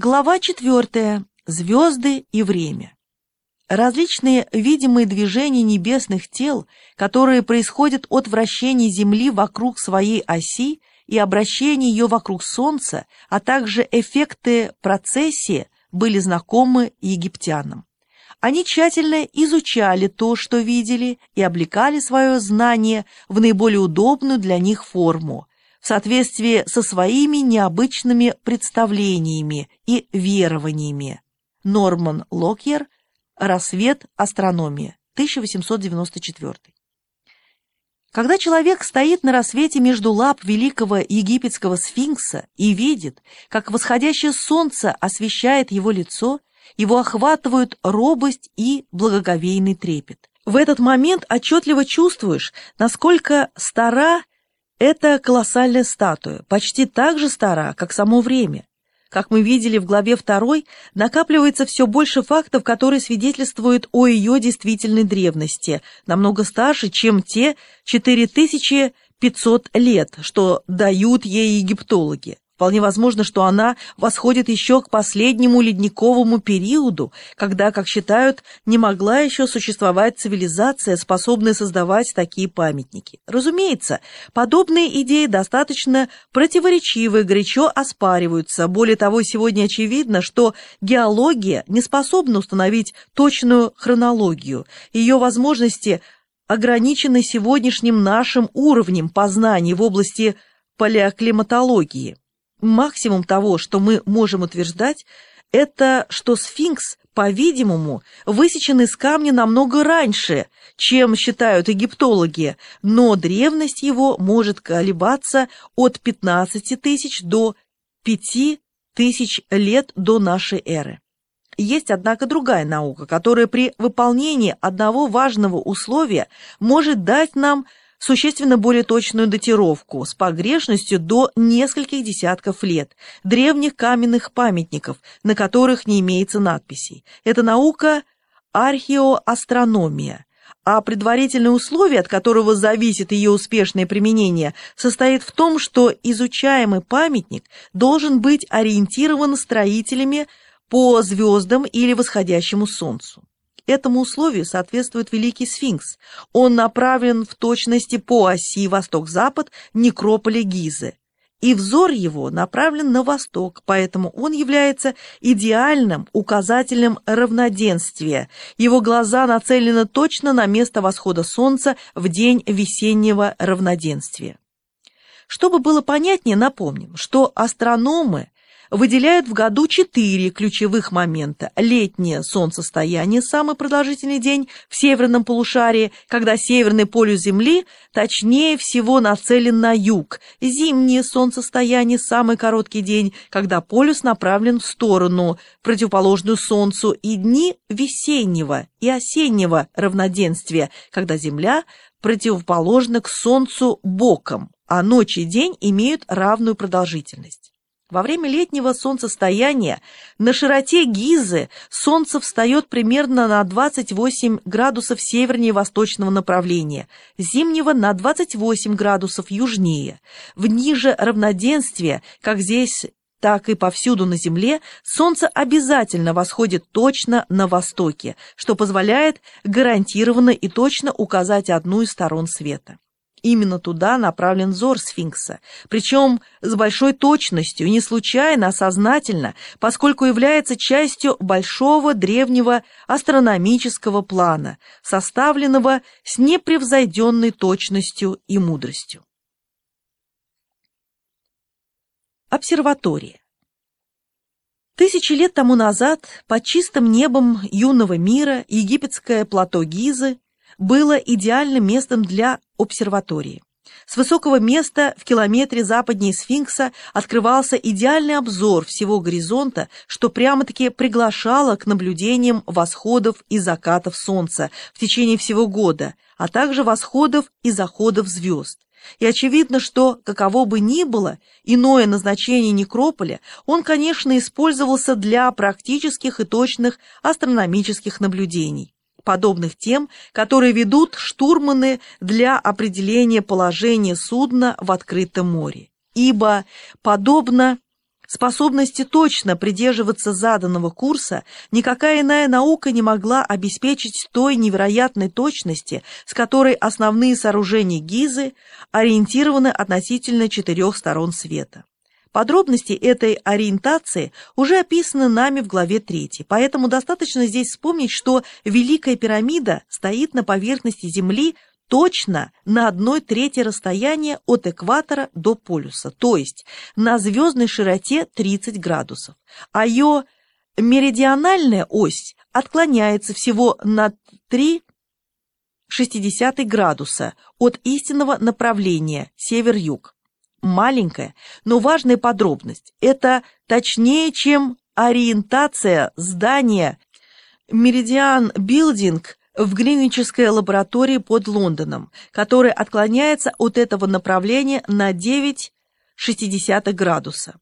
Глава четвертая. Звезды и время. Различные видимые движения небесных тел, которые происходят от вращения Земли вокруг своей оси и обращения ее вокруг Солнца, а также эффекты процессии, были знакомы египтянам. Они тщательно изучали то, что видели, и облекали свое знание в наиболее удобную для них форму, в соответствии со своими необычными представлениями и верованиями. Норман Локьер «Рассвет астрономии», 1894. Когда человек стоит на рассвете между лап великого египетского сфинкса и видит, как восходящее солнце освещает его лицо, его охватывают робость и благоговейный трепет. В этот момент отчетливо чувствуешь, насколько стара эта колоссальная статуя, почти так же стара, как само время. Как мы видели в главе 2, накапливается все больше фактов, которые свидетельствуют о ее действительной древности, намного старше, чем те 4500 лет, что дают ей египтологи. Вполне возможно, что она восходит еще к последнему ледниковому периоду, когда, как считают, не могла еще существовать цивилизация, способная создавать такие памятники. Разумеется, подобные идеи достаточно противоречивы, горячо оспариваются. Более того, сегодня очевидно, что геология не способна установить точную хронологию. Ее возможности ограничены сегодняшним нашим уровнем познаний в области палеоклиматологии. Максимум того, что мы можем утверждать, это что сфинкс, по-видимому, высечен из камня намного раньше, чем считают египтологи, но древность его может колебаться от 15 тысяч до 5 тысяч лет до нашей эры. Есть, однако, другая наука, которая при выполнении одного важного условия может дать нам существенно более точную датировку с погрешностью до нескольких десятков лет древних каменных памятников, на которых не имеется надписей. Это наука археоастрономия, а предварительное условие, от которого зависит ее успешное применение, состоит в том, что изучаемый памятник должен быть ориентирован строителями по звездам или восходящему солнцу. Этому условию соответствует Великий Сфинкс. Он направлен в точности по оси восток-запад некрополя Гизы. И взор его направлен на восток, поэтому он является идеальным указателем равноденствия. Его глаза нацелены точно на место восхода солнца в день весеннего равноденствия. Чтобы было понятнее, напомним, что астрономы выделяют в году четыре ключевых момента. Летнее солнцестояние – самый продолжительный день в северном полушарии, когда северный полюс Земли точнее всего нацелен на юг. Зимнее солнцестояние – самый короткий день, когда полюс направлен в сторону, противоположную Солнцу, и дни весеннего и осеннего равноденствия, когда Земля противоположна к Солнцу боком, а ночь и день имеют равную продолжительность. Во время летнего солнцестояния на широте Гизы солнце встает примерно на 28 градусов севернее восточного направления, зимнего на 28 градусов южнее. В ниже равноденствия, как здесь, так и повсюду на Земле, Солнце обязательно восходит точно на востоке, что позволяет гарантированно и точно указать одну из сторон света. Именно туда направлен взор сфинкса, причем с большой точностью, не случайно, а сознательно, поскольку является частью большого древнего астрономического плана, составленного с непревзойденной точностью и мудростью. Обсерватория Тысячи лет тому назад под чистым небом юного мира египетское плато Гизы было идеальным местом для обсерватории. С высокого места в километре западнее сфинкса открывался идеальный обзор всего горизонта, что прямо-таки приглашало к наблюдениям восходов и закатов солнца в течение всего года, а также восходов и заходов звезд. И очевидно, что, каково бы ни было иное назначение некрополя, он, конечно, использовался для практических и точных астрономических наблюдений подобных тем, которые ведут штурманы для определения положения судна в открытом море. Ибо, подобно способности точно придерживаться заданного курса, никакая иная наука не могла обеспечить той невероятной точности, с которой основные сооружения Гизы ориентированы относительно четырех сторон света. Подробности этой ориентации уже описаны нами в главе 3, поэтому достаточно здесь вспомнить, что Великая пирамида стоит на поверхности Земли точно на одной трети расстояния от экватора до полюса, то есть на звездной широте 30 градусов, а ее меридиональная ось отклоняется всего на 3,60 градуса от истинного направления север-юг. Маленькая, но важная подробность – это точнее, чем ориентация здания Меридиан Билдинг в Гринвичской лаборатории под Лондоном, которая отклоняется от этого направления на 9,6 градуса.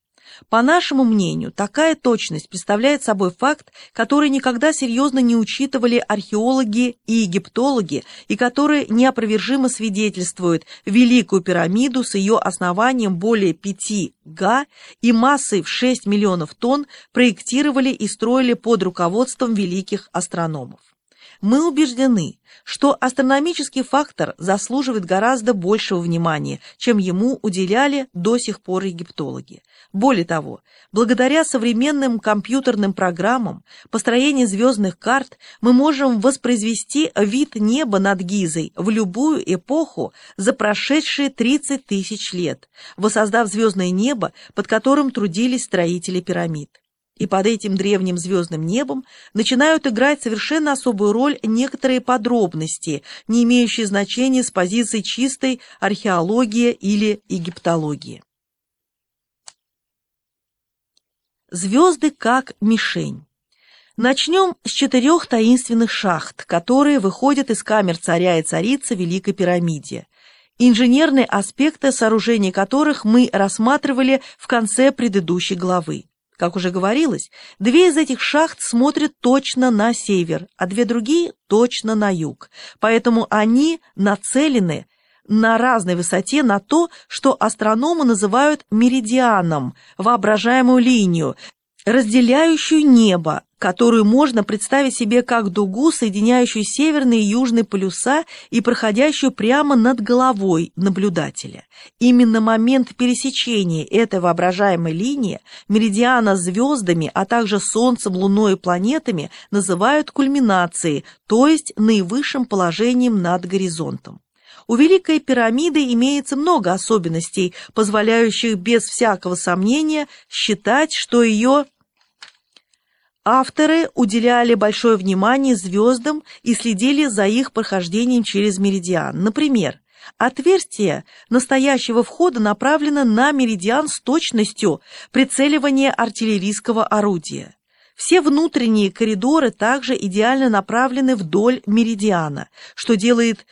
По нашему мнению, такая точность представляет собой факт, который никогда серьезно не учитывали археологи и египтологи, и который неопровержимо свидетельствует Великую пирамиду с ее основанием более 5 га и массой в 6 миллионов тонн проектировали и строили под руководством великих астрономов. Мы убеждены, что астрономический фактор заслуживает гораздо большего внимания, чем ему уделяли до сих пор египтологи. Более того, благодаря современным компьютерным программам построения звездных карт мы можем воспроизвести вид неба над Гизой в любую эпоху за прошедшие 30 тысяч лет, воссоздав звездное небо, под которым трудились строители пирамид. И под этим древним звездным небом начинают играть совершенно особую роль некоторые подробности, не имеющие значения с позиции чистой археологии или египтологии. Звезды как мишень. Начнем с четырех таинственных шахт, которые выходят из камер царя и царицы Великой пирамиде, инженерные аспекты сооружения которых мы рассматривали в конце предыдущей главы. Как уже говорилось, две из этих шахт смотрят точно на север, а две другие точно на юг. Поэтому они нацелены на разной высоте на то, что астрономы называют меридианом, воображаемую линию, разделяющую небо, которую можно представить себе как дугу, соединяющую северные и южные полюса и проходящую прямо над головой наблюдателя. Именно момент пересечения этой воображаемой линии, меридиана звездами, а также Солнцем, Луной и планетами называют кульминацией, то есть наивысшим положением над горизонтом. У Великой пирамиды имеется много особенностей, позволяющих без всякого сомнения считать, что ее Авторы уделяли большое внимание звездам и следили за их прохождением через меридиан. Например, отверстие настоящего входа направлено на меридиан с точностью прицеливания артиллерийского орудия. Все внутренние коридоры также идеально направлены вдоль меридиана, что делает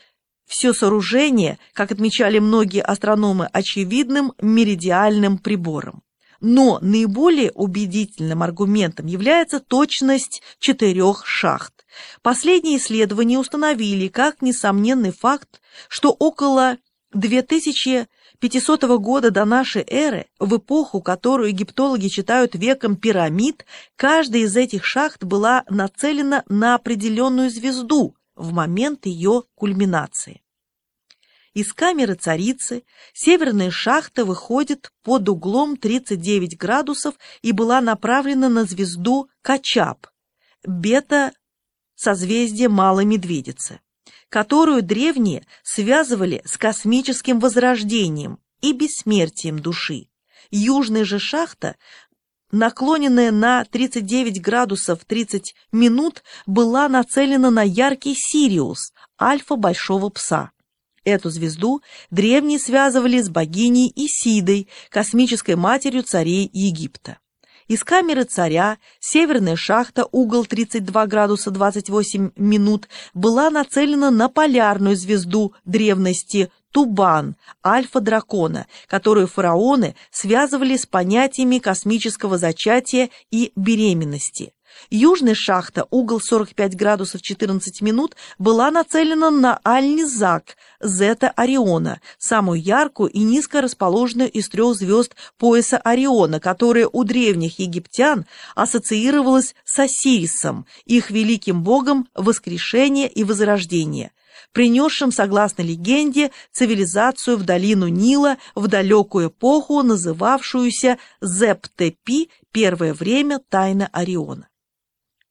все сооружение, как отмечали многие астрономы, очевидным меридиальным прибором. Но наиболее убедительным аргументом является точность четырех шахт. Последние исследования установили как несомненный факт, что около 2500 года до нашей эры, в эпоху, которую египтологи считают веком пирамид, каждая из этих шахт была нацелена на определенную звезду в момент ее кульминации. Из камеры царицы северная шахта выходит под углом 39 градусов и была направлена на звезду Качап, бета созвездия Малой Медведицы, которую древние связывали с космическим возрождением и бессмертием души. Южная же шахта наклоненная на 39 градусов 30 минут, была нацелена на яркий Сириус, альфа Большого Пса. Эту звезду древние связывали с богиней Исидой, космической матерью царей Египта. Из камеры царя северная шахта, угол 32 градуса 28 минут, была нацелена на полярную звезду древности Тубан, альфа-дракона, которую фараоны связывали с понятиями космического зачатия и беременности. Южная шахта, угол 45 градусов 14 минут, была нацелена на Альнизак, Зета Ориона, самую яркую и низко расположенную из трех звезд пояса Ориона, которая у древних египтян ассоциировалась с Осирисом, их великим богом воскрешения и возрождения принесшим, согласно легенде, цивилизацию в долину Нила в далекую эпоху, называвшуюся Зептепи, первое время тайна Ориона.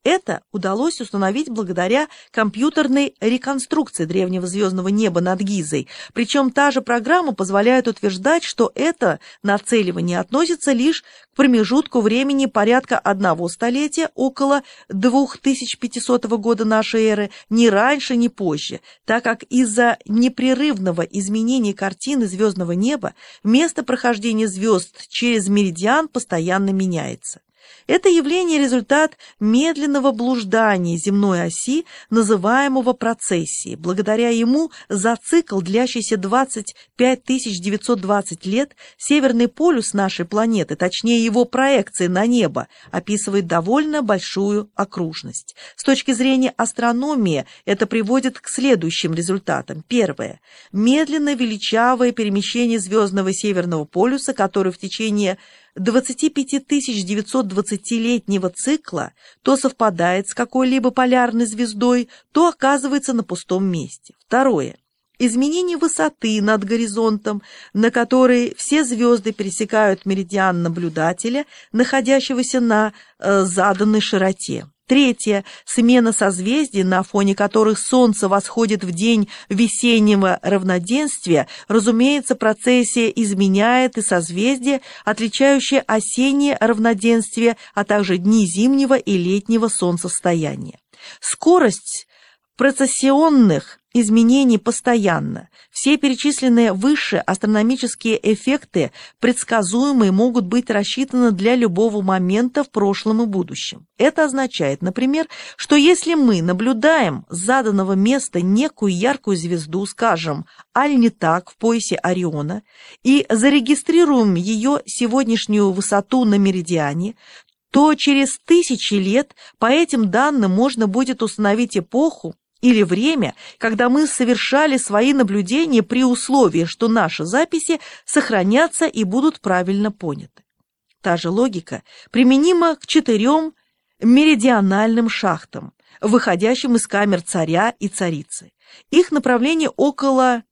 Это удалось установить благодаря компьютерной реконструкции древнего звездного неба над Гизой, причем та же программа позволяет утверждать, что это нацеливание относится лишь к промежутку времени порядка одного столетия, около 2500 года нашей эры, ни раньше, ни позже, так как из-за непрерывного изменения картины звездного неба место прохождения звезд через меридиан постоянно меняется. Это явление – результат медленного блуждания земной оси, называемого процессией. Благодаря ему за цикл, длящийся 25 920 лет, Северный полюс нашей планеты, точнее его проекции на небо, описывает довольно большую окружность. С точки зрения астрономии это приводит к следующим результатам. Первое. Медленно величавое перемещение звездного Северного полюса, который в течение 25 920-летнего цикла то совпадает с какой-либо полярной звездой, то оказывается на пустом месте. Второе. Изменение высоты над горизонтом, на которой все звезды пересекают меридиан наблюдателя, находящегося на э, заданной широте. Третье. Смена созвездий, на фоне которых Солнце восходит в день весеннего равноденствия, разумеется, процессия изменяет и созвездие, отличающее осеннее равноденствие, а также дни зимнего и летнего солнцестояния. Скорость процессионных изменений постоянно. Все перечисленные выше астрономические эффекты предсказуемые могут быть рассчитаны для любого момента в прошлом и будущем. Это означает, например, что если мы наблюдаем с заданного места некую яркую звезду, скажем, Аль-Нитак в поясе Ориона, и зарегистрируем ее сегодняшнюю высоту на меридиане, то через тысячи лет по этим данным можно будет установить эпоху, или время, когда мы совершали свои наблюдения при условии, что наши записи сохранятся и будут правильно поняты. Та же логика применима к четырем меридиональным шахтам, выходящим из камер царя и царицы. Их направление около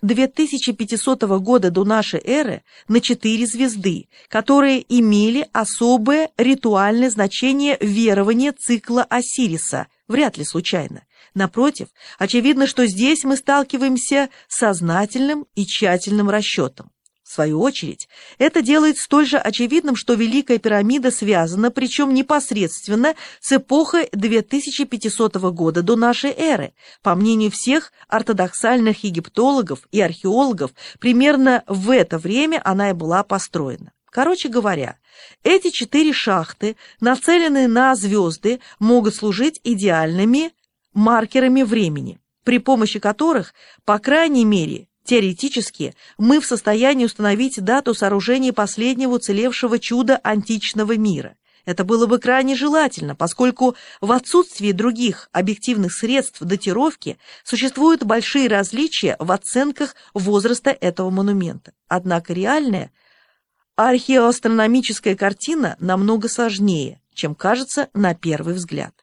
2500 года до нашей эры на четыре звезды, которые имели особое ритуальное значение верования цикла Осириса, вряд ли случайно. Напротив, очевидно, что здесь мы сталкиваемся с сознательным и тщательным расчетом. В свою очередь, это делает столь же очевидным, что Великая пирамида связана, причем непосредственно, с эпохой 2500 года до нашей эры. По мнению всех ортодоксальных египтологов и археологов, примерно в это время она и была построена. Короче говоря, эти четыре шахты, нацеленные на звезды, могут служить идеальными маркерами времени, при помощи которых, по крайней мере, теоретически, мы в состоянии установить дату сооружения последнего уцелевшего чуда античного мира. Это было бы крайне желательно, поскольку в отсутствии других объективных средств датировки существуют большие различия в оценках возраста этого монумента. Однако реальная археоастрономическая картина намного сложнее, чем кажется на первый взгляд.